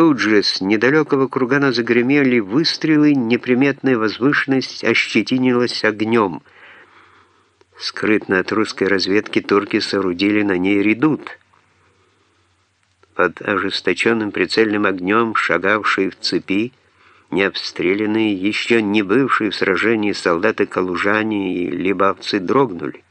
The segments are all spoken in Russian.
тут же с недалекого кругана загремели выстрелы, неприметная возвышенность ощетинилась огнем. Скрытно от русской разведки турки соорудили на ней редут. Под ожесточенным прицельным огнем, шагавшие в цепи, необстрелянные, еще не бывшие в сражении солдаты-калужане и либавцы дрогнули.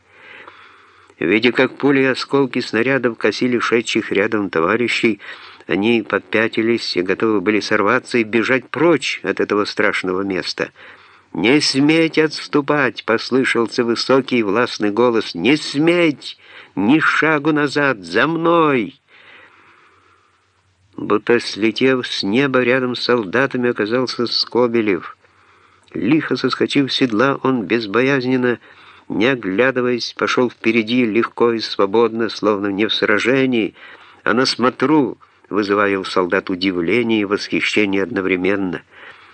Видя, как пули и осколки снарядов косили шедших рядом товарищей, они подпятились и готовы были сорваться и бежать прочь от этого страшного места. «Не сметь отступать!» — послышался высокий властный голос. «Не сметь! Ни шагу назад! За мной!» Будто слетев с неба рядом с солдатами оказался Скобелев. Лихо соскочив с седла, он безбоязненно, не оглядываясь, пошел впереди легко и свободно, словно не в сражении, а на смотру, вызывая у солдат удивление и восхищение одновременно.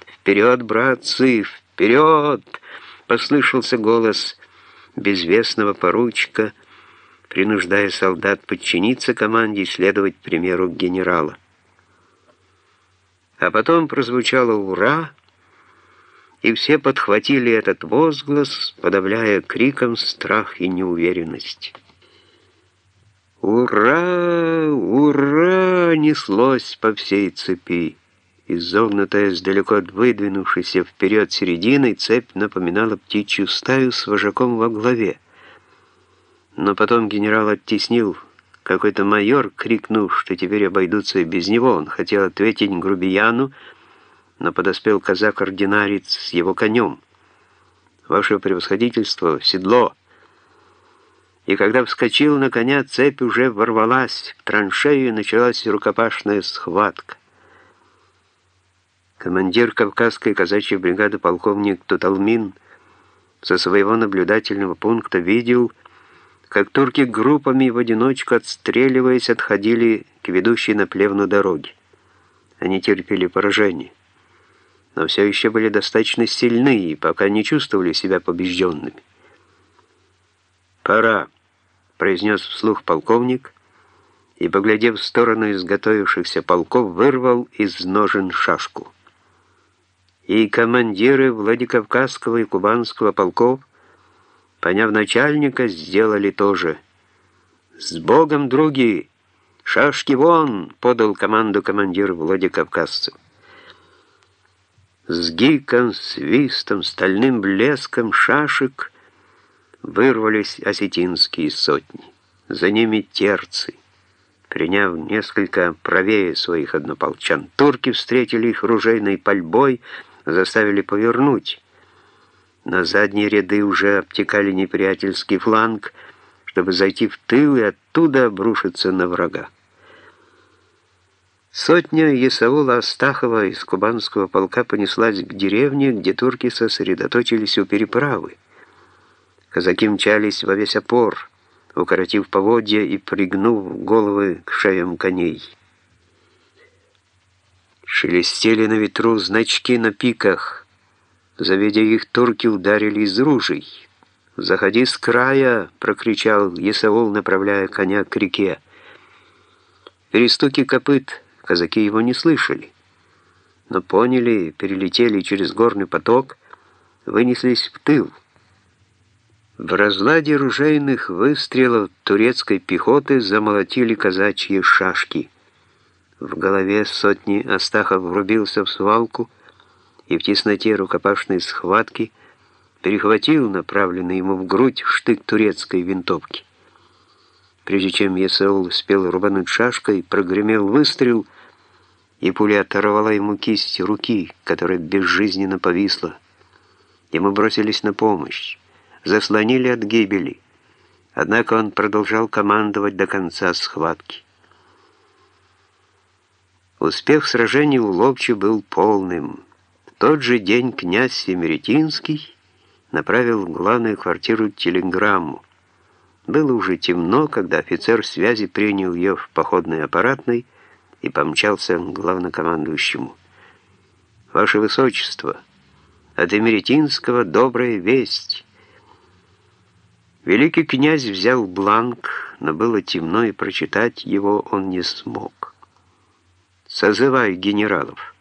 «Вперед, братцы, вперед!» — послышался голос безвестного поручика, принуждая солдат подчиниться команде и следовать примеру генерала. А потом прозвучало «Ура!», и все подхватили этот возглас, подавляя криком страх и неуверенность. «Ура! Ура!» неслось по всей цепи. Изогнутая с далеко выдвинувшейся вперед серединой, цепь напоминала птичью стаю с вожаком во главе. Но потом генерал оттеснил какой-то майор, крикнув, что теперь обойдутся и без него, он хотел ответить грубияну, но подоспел казак-ординарец с его конем. «Ваше превосходительство, седло!» И когда вскочил на коня, цепь уже ворвалась в траншею, и началась рукопашная схватка. Командир Кавказской казачьей бригады полковник Туталмин со своего наблюдательного пункта видел, как турки группами в одиночку, отстреливаясь, отходили к ведущей на плевну дороге. Они терпели поражение, но все еще были достаточно сильны и пока не чувствовали себя побежденными. «Пора», — произнес вслух полковник, и, поглядев в сторону изготовившихся полков, вырвал из ножен шашку. И командиры Владикавказского и Кубанского полков — поняв начальника, сделали то же. «С Богом, други! Шашки вон!» — подал команду командир Владикавказцев. С гиком, свистом, стальным блеском шашек вырвались осетинские сотни. За ними терцы. Приняв несколько правее своих однополчан, турки встретили их ружейной пальбой, заставили повернуть. На задние ряды уже обтекали неприятельский фланг, чтобы зайти в тыл и оттуда обрушиться на врага. Сотня Есаула Астахова из кубанского полка понеслась к деревне, где турки сосредоточились у переправы. Казаки мчались во весь опор, укоротив поводья и пригнув головы к шеям коней. Шелестели на ветру значки на пиках — Завидя их, турки ударили из ружей. «Заходи с края!» — прокричал Есаул, направляя коня к реке. Перестуки копыт казаки его не слышали, но поняли, перелетели через горный поток, вынеслись в тыл. В разладе ружейных выстрелов турецкой пехоты замолотили казачьи шашки. В голове сотни Астахов врубился в свалку, и в тесноте рукопашной схватки перехватил направленный ему в грудь штык турецкой винтовки. Прежде чем Есаул успел рубануть шашкой, прогремел выстрел, и пуля оторвала ему кисть руки, которая безжизненно повисла. Ему бросились на помощь, заслонили от гибели, однако он продолжал командовать до конца схватки. Успех сражения у Ловчи был полным тот же день князь Семеретинский направил в главную квартиру телеграмму. Было уже темно, когда офицер связи принял ее в походной аппаратной и помчался к главнокомандующему. «Ваше Высочество, от Эмеретинского добрая весть». Великий князь взял бланк, но было темно, и прочитать его он не смог. Созывай генералов».